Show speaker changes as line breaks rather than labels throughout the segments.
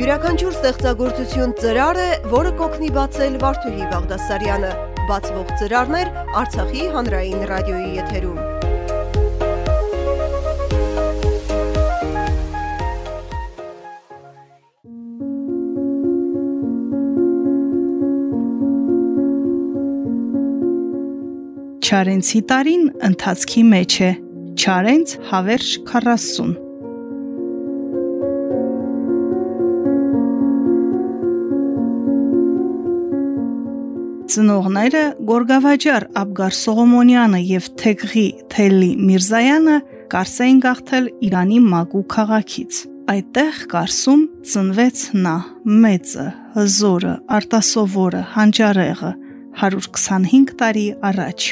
Յուրաքանչյուր ստեղծագործություն ծրար է, որը կօգնի բացել Վարդուհի Բաղդասարյանը։ Բացվող ծրարներ Արցախի հանրային ռադիոյի եթերում։
Չարենցի տարին ընթացքի մեջ է։ Չարենց հավերժ 40 Ծնողները Գորգավաճար Աբգար Սողոմոնյանը եւ Թեգղի Թելի Միրզայանը Կարս էին գաղթել Իրանի Մագու քաղաքից։ Այդտեղ Կարսում ծնվեց նա՝ մեծը, հզորը, արտասովորը, հանճարեղը 125 տարի առաջ։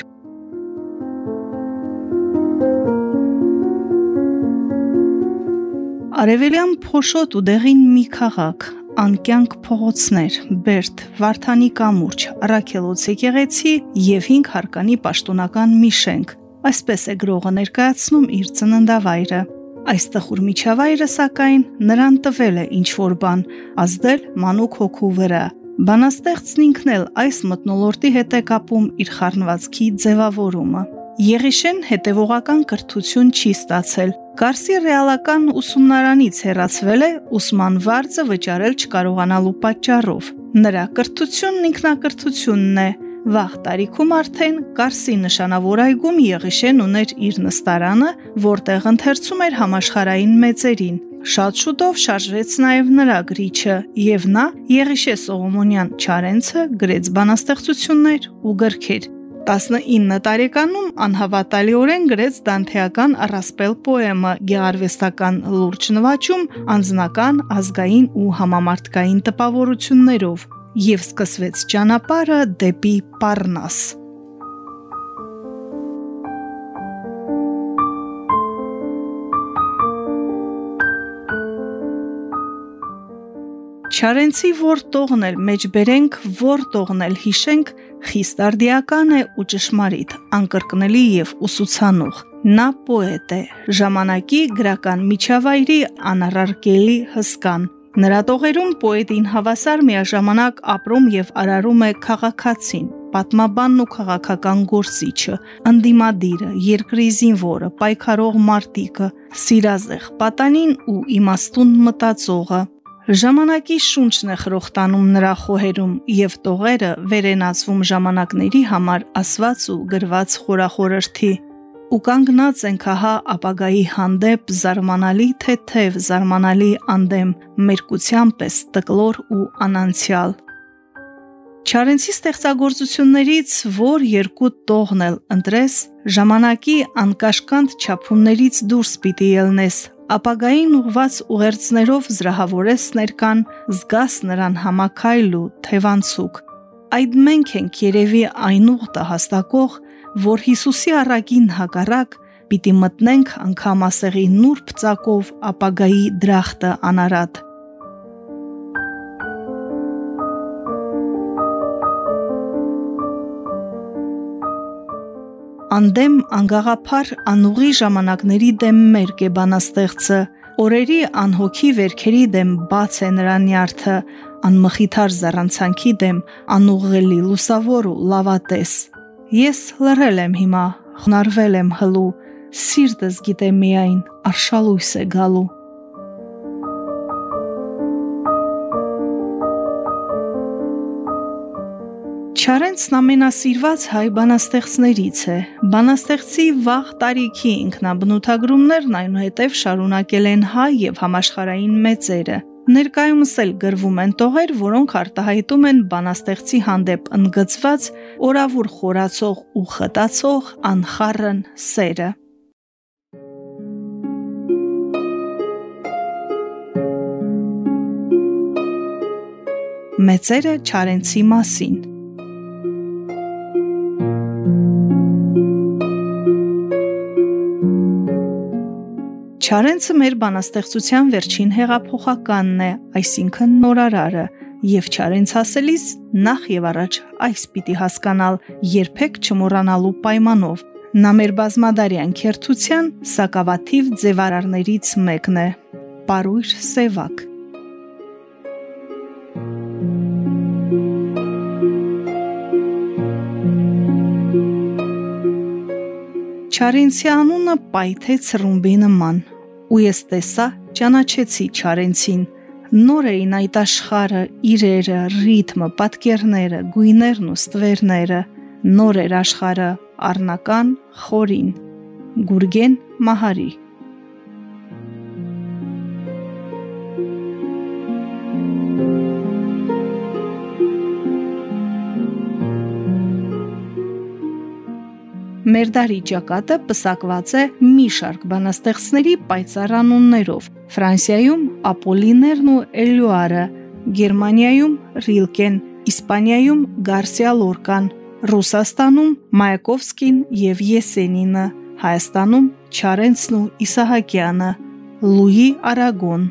Արևելյան փոշոտ ու դեղին մի քաղաք, անկյանք փողոցներ, Բերդ, Վարդանի կամուրջ, Արաքելոց եկեղեցի եւ 5 հարկանի պաշտոնական մի շենք։ Այսպես է գրողը ներկայացնում իր ծննդավայրը։ Այս տխուր միջավայրը սակայն նրան տվել է ինչ որ բան, ազդել մանուկ հոգու վրա։ Բանաստեղծն ինքն էլ այս մտնոլորտի հետ է կապում իր խառնվածքի ձևավորումը։ Եղիշեն հետևողական կրթություն չի ստացել, Կարսի ռեալական ուսումնարանից հեռացվել է ուսման վարձը վճարել չկարողանալու պատճառով։ Նրա կրթությունն ինքնակրթությունն է։ Վաղ տարիքում արդեն Կարսի նշանավոր այգում Եղիշեն ուներ իր նստարանը, որտեղ ընթերցում էր համաշխարային մեծերին։ Շատ շուտով շարժվեց նաև նրա գրիչը, եւ նա Եղիշե Սողոմոնյան Չարենցը գրեց բանաստեղծություններ ու գրքեր։ 19 տարեկանում անհավատալիորեն գրեց Դանթեական առասպել պոեմը գեղարվեստական լուրջ նվաճում անձնական, ազգային ու համամարտկային տպավորություններով եւ սկսվեց ճանապարհը դեպի Պառնաս։ Չարենցի որ տողնել մեջ բերենք, որ տողնել հիշենք, խիստ արդիական է ու ճշմարիտ, անկրկնելի եւ ուսուցանող։ Նա պոետ է, ժամանակի գրական միջավայրի անառարկելի հսկան։ Նրա տողերում պոետին հավասար միաժամանակ ապրում եւ արարում է քաղաքացին, պատմաբանն ու քաղաքական գործիչը, ընդիմադիրը, երկրի զինվորը, պայքարող մարտիկը, սիրազեղ, պատանին ու իմաստուն մտածողը, Ժամանակի շունչն է խրոխտանում նրա խոհերում եւ տողերը վերենացվում ժամանակների համար ասված ու գրված խորախորրթի ու կանգնած ենք ահա ապագայի հանդեպ զարմանալի թեթև զարմանալի անդեմ մերկության պես տկլոր ու անանցյալ Չարենցի ստեղծագործություններից որ երկու տողն էլ ընտրես ժամանակի անկաշկանդ չափումներից դուրս պիտի ելնես ապագային ուղված ուղերձներով զրահավորես ներկան, զգաս նրան համակայլ ու թևանցուկ։ Այդ մենք ենք երևի այն ուղտը հաստակող, որ Հիսուսի առագին հակառակ պիտի մտնենք անգամ ասեղի նուրբ ծակով ապագայի դրախտը անարատ։ Անդեմ անգաղափար անուղի ժամանակների դեմ մերկ է բանաստեղծը, օրերի անհոգի վերքերի դեմ բաց է նրա նյարդը, անմխիթար զառանցանքի դեմ անուղղելի լուսավոր ու լավատես։ Ես լռել եմ հիմա, խնարվել եմ հլու, սիրտս գիտե միայն արշալույս է գալու։ Չարենցն ամենասիրված հայ բանաստեղծներից է։ Բանաստեղծի վաղ տարիքի ինքնաբնութագրումներն այնուհետև շարունակել են հայ եւ համաշխարային մեծերը։ Ներկայումս էլ գրվում են տողեր, որոնք արտահայտում են բանաստեղծի հանդեպ ընդգծված օրավուր խորացող ու խտացող անխառն սերը։ Մեծերը Չարենցի մասին Չարենցը մեր բանաստեղծության վերջին հեղափոխականն է, այսինքն նորարարը, եւ Չարենց ասելիս նախ եւ առաջ այս պիտի հասկանալ երբեք չմոռանալու պայմանով։ Նա մեր բազմադարյան քերթության սակավաթիվ ձևարարներից մեկն է։ Պարույր Սևակ Չարենցի անունը պայթեց ռումբի նման ու ես տեսա, ճանաչեցի Չարենցին։ Նոր էին այդ աշխարը, իրերը, ռիթմը, պատկերները, գույներն ու ստվերները։ Նոր էր աշխարը, առնական, խորին։ Գուրգեն Մահարի Մեր դարի ճակատը պսակված է մի շարք բանաստեղծների պայծառ անուններով։ Ֆրանսիայում Ապոլիներն ու Էլյուարը, Գերմանիայում Ռիլկեն, Իսպանիայում Գարսիա Լորկան, Ռուսաստանում Մայակովսկին եւ Եսենինը, Հայաստանում Չարենցն ու Իսահակյանը, Լուի Արագոն,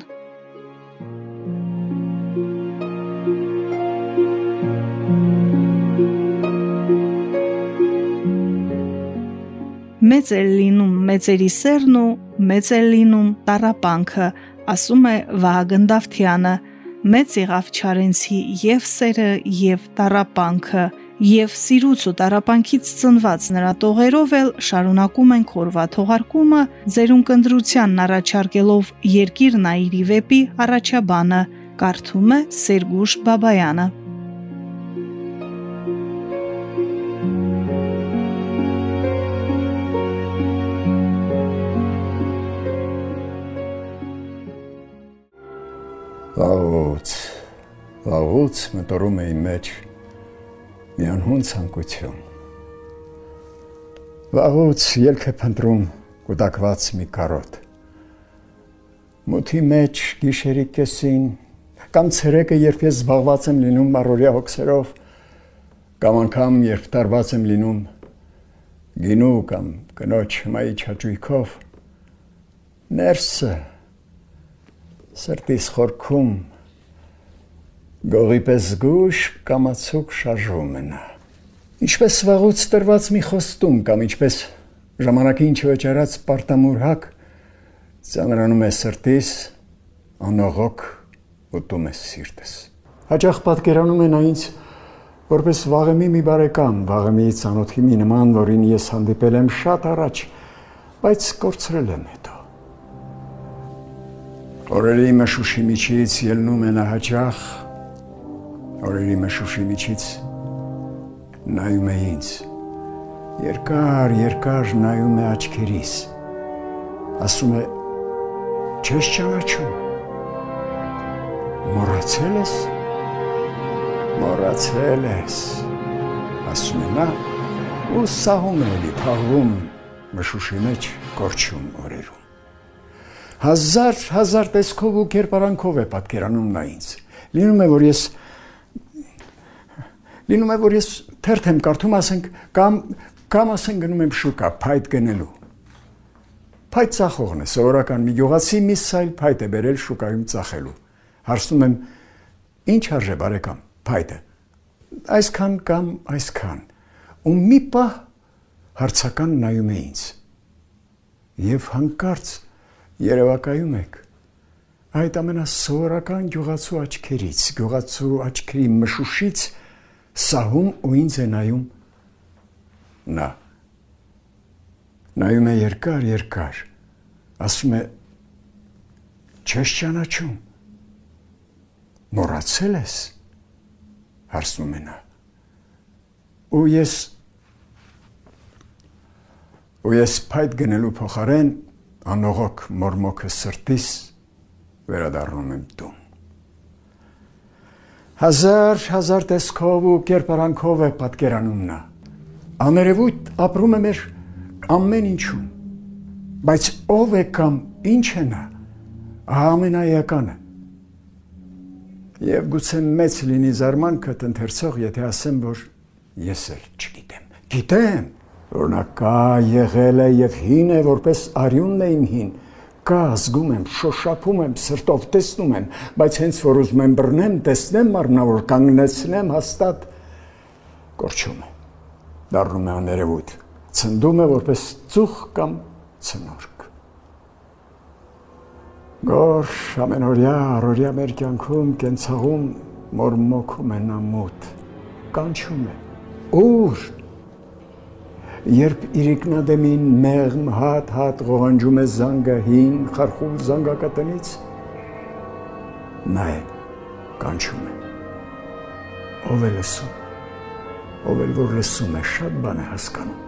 մեծ է լինում մեծերի սերն ու մեծ է լինում տարապանքը, ասում է Վահագն Դավթյանը։ Մեծ եղավ Չարենցի եւ սերը եւ տարապանքը եւ սիրուց ու տարապանքից ծնված նրա տողերով էլ շարունակում են քորվա թողարկումը ձերուն կնդրությանն առաջարկելով երկիր նայիրի վեպի առաջաբանը կարդում է Սերգուշ Բաբայանը
վաղուց մտորում էի մեջ մի անհուն ցանկություն։ Վաղուց ելք է փնտրում կուտակված մի կարոտ։ Մութի մեջ գիշերի կեսին կամ ցերեկը երբ ես զբաղված եմ լինում առօրյա հոգսերով կամ անգամ երբ տարված եմ լինում գինու կամ կնոջ հմայի չաճույքով ներսը սրտիս խորքում գողի պես զգուշ կամացուկ շարժում է նա։ Ինչպես վաղուց տրված մի խոստում կամ ինչպես ժամանակին չվճարած պարտամուր հակ ծանրանում է սրտիս, անողոք ուտում է սիրտս։ Հաճախ պատկերանում է նա ինձ որպես վաղեմի մի բարեկամ, վաղեմի ցանոթի մի նման, որին ես հանդիպել եմ շատ առաջ, բայց կորցրել եմ հետո։ Օրերի մշուշի միջից ելնում նա հաճախ, օրերի մշուշի միջից նայում է ինձ, երկար, երկար նայում է աչքերիս, ասում է, չես ճանաչում, մորացել ես, մորացել ես, ասում է նա, ու սահում է լի թաղվում մշուշի մեջ կորչում օրերում հազար հազար տեսքով ու կերպարանքով է պատկերանում նա ինձ։ Լինում է որ ես լինում է որ ես թերթ եմ կարդում, ասենք կամ կամ ասենք գնում եմ շուկա փայտ գնելու։ Փայտ ծախողն է, սովորական մի գյուղացի մի սայլ փայտ է բերել շուկայում ծախելու։ Հարցնում եմ. Ինչ արժե բարեկամ փայտը։ Այսքան կամ այսքան։ Ու մի պահ հարցական նայում է ինձ։ Եվ հանկարծ երևակայում եք այդ ամենասովորական գյուղացու աչքերից, գյուղացու աչքերի մշուշից սահում ու ինձ է նայում նա նայում է երկար երկար ասում է չես ճանաչում մոռացել ես հարցնում է նա ու ես ու ես փայտ գնելու փոխարեն անողոք մորմոքը սրտիս վերադառնում եմ տուն։ Հազար հազար տեսքով ու կերպարանքով է պատկերանում նա։ Աներևույթ ապրում է մեր ամեն ինչում։ Բայց ով է կամ ինչ է նա, ամենայականը։ Եվ գուցե մեծ լինի զարմանքը տնթերցող, եթե ասեմ, որ ես էլ չգիտեմ։ Գիտեմ, որ նա կա եղել է եւ հին է որպես արյունն է իմ հին կա զգում եմ շոշափում եմ սրտով տեսնում եմ բայց հենց որ ուզում եմ բռնեմ տեսնեմ մարմնավոր կանգնեցնեմ հաստատ կորչում է դառնում է աներևույթ ցնդում է որպես ծուխ կամ ցնորք գոր ամենօրյա առօրյա մեր կյանքում կենցաղում մորմոքում է նա մոտ կանչում է ուր Երբ իրիկնադեմին մեղմ հատ-հատ ղողանջում է զանգը հին խարխուլ զանգակատնից, նա է կանչում է։ Ով է լսում, ով էլ որ լսում է, շատ բան է հասկանում։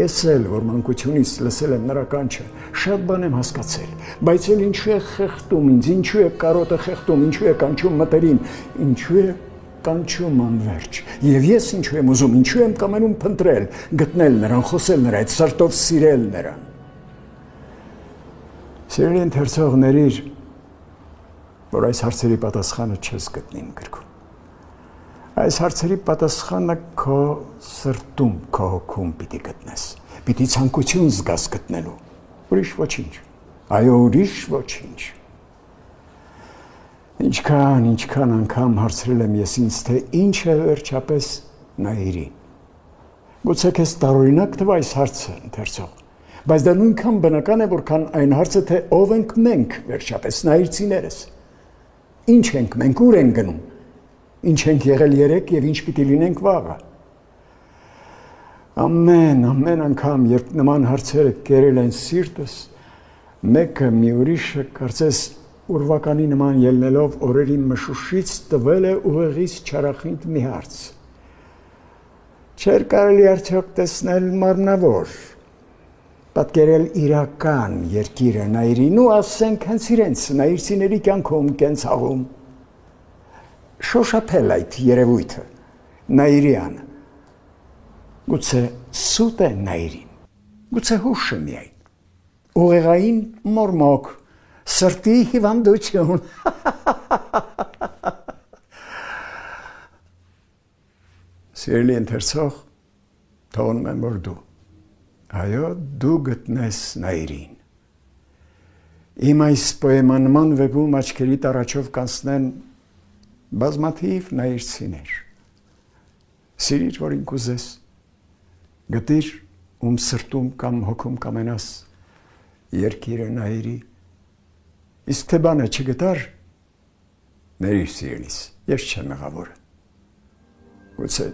Ես էլ, որ մանկությունից լսել եմ նրա կանչը, շատ բան եմ հասկացել, բայց էլ ինչու է խեղտում ինձ, ինչու է կարոտը խեղտում, ինչու է կանչում մտերին, ինչու է կանչում անverջ։ Եվ ես ինչու եմ ուզում, ինչու եմ կամենում փնտրել, գտնել նրան, խոսել նրա հետ, սրտով սիրել նրան։ Սիրելի ընթերցողների, որ այս հարցերի պատասխանը չես գտնի իմ գրքում։ Այս հարցերի պատասխանը քո սրտում, քո հոգում պիտի գտնես։ Պիտի ցանկություն զգաս գտնելու։ Ուրիշ ոչինչ։ Այո, ուրիշ ոչինչ։ Ինչքան, ինչքան անգամ հարցրել եմ ես ինձ, թե ինչ է վերջապես նայիրին։ Գուցե քեզ տարօրինակ թվա այս հարցը, ընթերցող, բայց դա նույնքան բնական է, որքան այն հարցը, թե ով ենք մենք վերջապես նայիրցիներս։ Ինչ ենք մենք, ուր ենք գնում։ Ինչ ենք եղել երեք եւ ինչ պիտի լինենք վաղը։ Ամեն, ամեն անգամ, երբ նման հարցերը կերել են սիրտս, մեկը մի ուրիշը կարծես ուրվականի նման ելնելով օրերի մշուշից տվել է ուղեղից չարախինդ մի հարց։ Չեր կարելի արդյոք տեսնել մարմնավոր, պատկերել իրական երկիրը նայրին ու ասենք հենց իրենց նայրցիների կյանքում կենցաղում շոշափել այդ երևույթը նայրյան. Գուցե սուտ է նայրին գուցե հուշը միայն ուղեղային մորմոք սրտի հիվանդություն։ Սիրելի ընթերցող, թողնում եմ, որ դու, այո, դու գտնես նայրին։ Իմ այս պոեմանման վեբում աչքերի տարաչով կանցնեն բազմաթիվ նայրցիներ։ Սիրիր, որ ինք ուզես, գտիր, ում սրտում կամ հոգում կամենաս երկիրը նայրի, Իսկ թե բանը չգտար, ներիր սիրելիս, ես չեմ մեղավորը։ Գուցե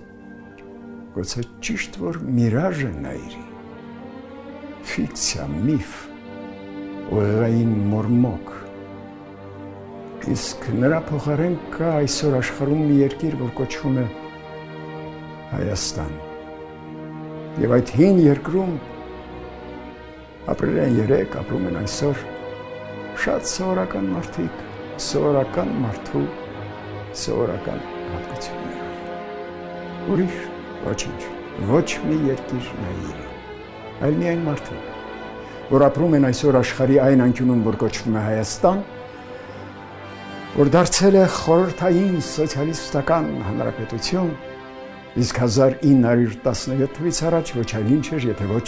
գուցե ճիշտ որ միրաժ է նայրի։ Ֆիքցիա, միֆ, ուղեղային մորմոք։ Իսկ նրա փոխարեն կա այսօր աշխարհում մի երկիր, որ կոչվում է Հայաստան։ Եվ այդ հին երկրում ապրել են երեք, ապրում են այսօր շատ սովորական մարդիկ, սովորական մարդու սովորական հատկություններով։ Ուրիշ ոչինչ, ոչ մի երկիր նայիրի, այլ միայն մարդիկ, որ ապրում են այսօր աշխարի այն անկյունում, որ կոչվում է Հայաստան, որ դարձել է խորհրդային սոցիալիստական հանրապետություն, իսկ 1917 թվականից առաջ ոչ այլ ինչ էր, եթե ոչ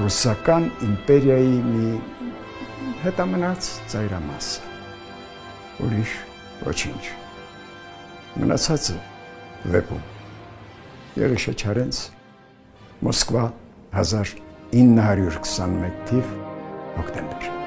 ռուսական իմպերիայի մի հետամնաց ծայրամասը։ Ուրիշ ոչինչ։ Մնացածը վեպում։ Եղիշե Չարենց Մոսկվա 1921 թիվ հոկտեմբեր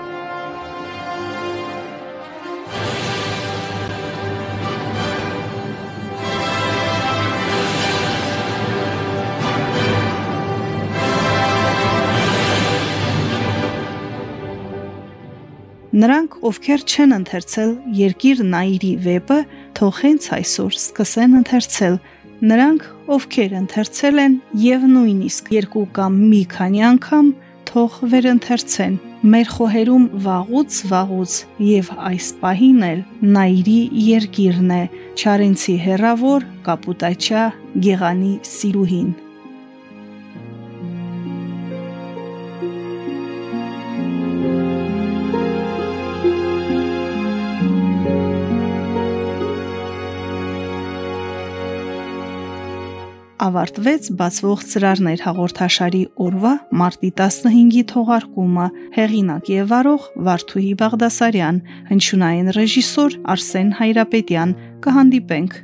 Նրանք, ովքեր չեն ընթերցել Երկիր Նայիրի վեպը, թող հենց այսօր սկսեն ընթերցել։ Նրանք, ովքեր ընթերցել են եւ նույնիսկ երկու կամ մի քանի անգամ, թող վերընթերցեն։ Մեր խոհերում վաղուց վաղուց եւ այս պահին էլ Նայիրի երկիրն է, Չարենցի հերավոր Կապուտաչա Գեղանի Սիրուհին։ ավարտվեց բացվող ծրարներ հաղորդաշարի օրվա մարտի 15-ի թողարկումը հեղինակ եւ վարող Վարդուհի Բաղդասարյան հնչյունային ռեժիսոր Արսեն Հայրապետյան կհանդիպենք